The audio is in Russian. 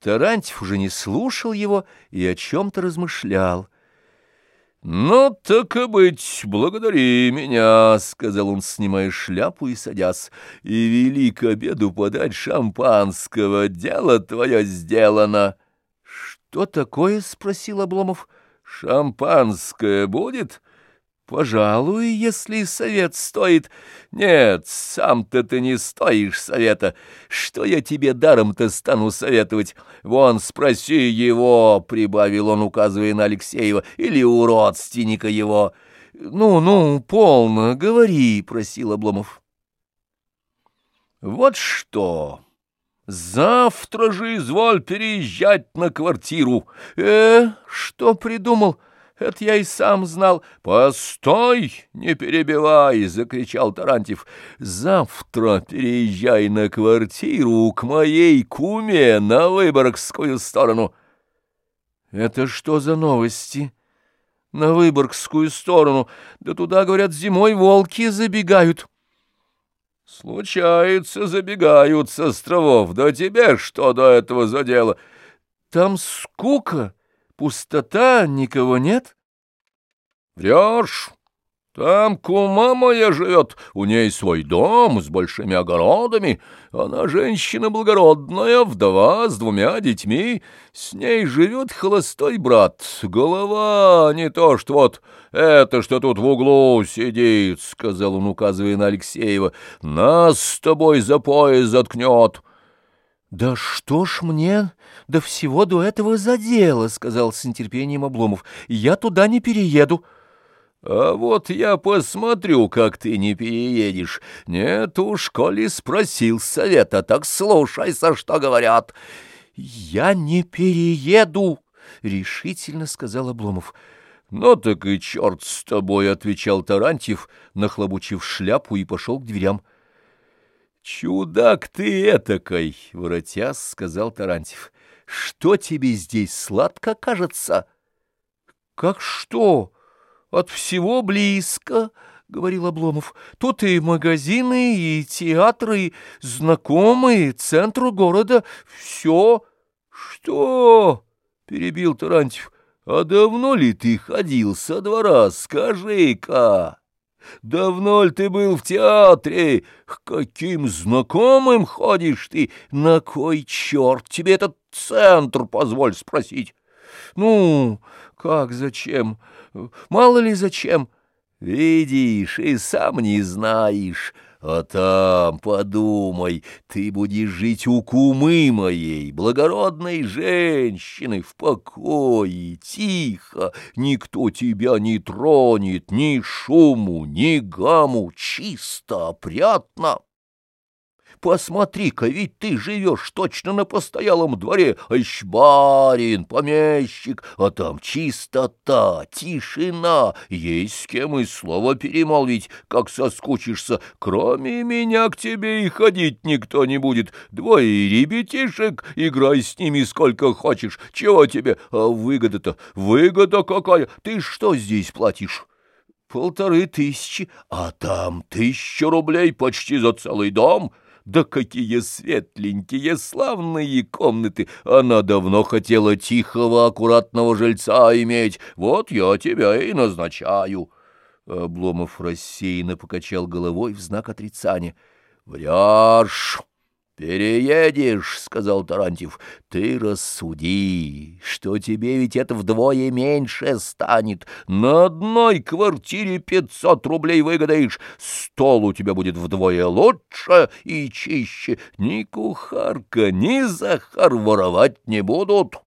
Тарантьев уже не слушал его и о чем-то размышлял. «Ну, так и быть, благодари меня», — сказал он, снимая шляпу и садясь, — «и вели к обеду подать шампанского, дело твое сделано». «Что такое?» — спросил Обломов. «Шампанское будет?» Пожалуй, если совет стоит. Нет, сам-то ты не стоишь совета. Что я тебе даром-то стану советовать? Вон, спроси его, — прибавил он, указывая на Алексеева, — или у родственника его. Ну, ну, полно, говори, — просил Обломов. Вот что... Завтра же изволь переезжать на квартиру. Э, что придумал? — это я и сам знал. Постой, не перебивай, закричал Тарантьев. Завтра переезжай на квартиру к моей куме на Выборгскую сторону. Это что за новости? На Выборгскую сторону. Да туда, говорят, зимой волки забегают. Случается, забегают с островов. Да тебе что до этого за дело? Там скука. Пустота, никого нет? Врешь. Там кума моя живет, у ней свой дом с большими огородами. Она женщина благородная, вдова с двумя детьми. С ней живет холостой брат. Голова не то, что вот это, что тут в углу сидит, — сказал он, указывая на Алексеева. Нас с тобой за пояс заткнет. «Да что ж мне до всего до этого за дело?» — сказал с нетерпением Обломов. «Я туда не перееду». «А вот я посмотрю, как ты не переедешь. Нет уж, коли спросил совета, так слушайся, что говорят». «Я не перееду», — решительно сказал Обломов. «Ну так и черт с тобой», — отвечал Тарантьев, нахлобучив шляпу и пошел к дверям. «Чудак ты этакой!» — воротясь, сказал Тарантьев. «Что тебе здесь сладко кажется?» «Как что? От всего близко!» — говорил Обломов. «Тут и магазины, и театры, и знакомые, центру города. Все!» «Что?» — перебил Тарантьев. «А давно ли ты ходил со двора, скажи-ка?» Давно ли ты был в театре? К каким знакомым ходишь ты? На кой черт тебе этот центр, позволь спросить? Ну, как зачем? Мало ли зачем? Видишь, и сам не знаешь». А там, подумай, ты будешь жить у кумы моей, благородной женщины, в покое, тихо, никто тебя не тронет, ни шуму, ни гаму, чисто, опрятно. Посмотри-ка, ведь ты живешь точно на постоялом дворе, а барин, помещик, а там чистота, тишина, есть с кем и слово перемолвить, как соскучишься. Кроме меня к тебе и ходить никто не будет. Двое ребятишек, играй с ними сколько хочешь. Чего тебе? А выгода-то, выгода какая? Ты что здесь платишь? Полторы тысячи, а там тысяча рублей почти за целый дом — да какие светленькие, славные комнаты! Она давно хотела тихого, аккуратного жильца иметь. Вот я тебя и назначаю. Обломов рассеянно покачал головой в знак отрицания. «Врешь!» «Переедешь», — сказал Тарантьев, — «ты рассуди, что тебе ведь это вдвое меньше станет. На одной квартире пятьсот рублей выгадаешь, стол у тебя будет вдвое лучше и чище. Ни кухарка, ни Захар воровать не будут».